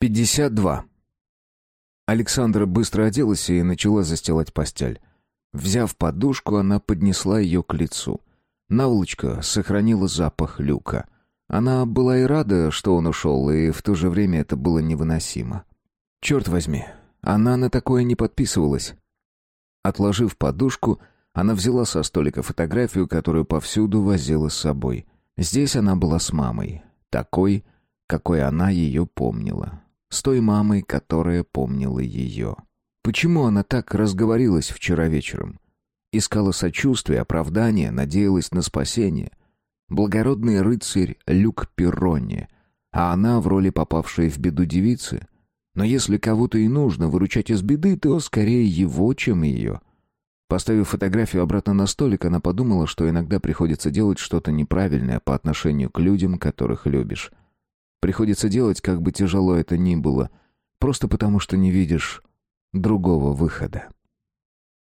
52. Александра быстро оделась и начала застилать постель. Взяв подушку, она поднесла ее к лицу. Наволочка сохранила запах люка. Она была и рада, что он ушел, и в то же время это было невыносимо. Черт возьми, она на такое не подписывалась. Отложив подушку, она взяла со столика фотографию, которую повсюду возила с собой. Здесь она была с мамой, такой, какой она ее помнила с той мамой, которая помнила ее. Почему она так разговорилась вчера вечером? Искала сочувствия, оправдания, надеялась на спасение. Благородный рыцарь Люк Перронни, а она в роли попавшей в беду девицы. Но если кого-то и нужно выручать из беды, то скорее его, чем ее. Поставив фотографию обратно на столик, она подумала, что иногда приходится делать что-то неправильное по отношению к людям, которых любишь. Приходится делать, как бы тяжело это ни было, просто потому что не видишь другого выхода.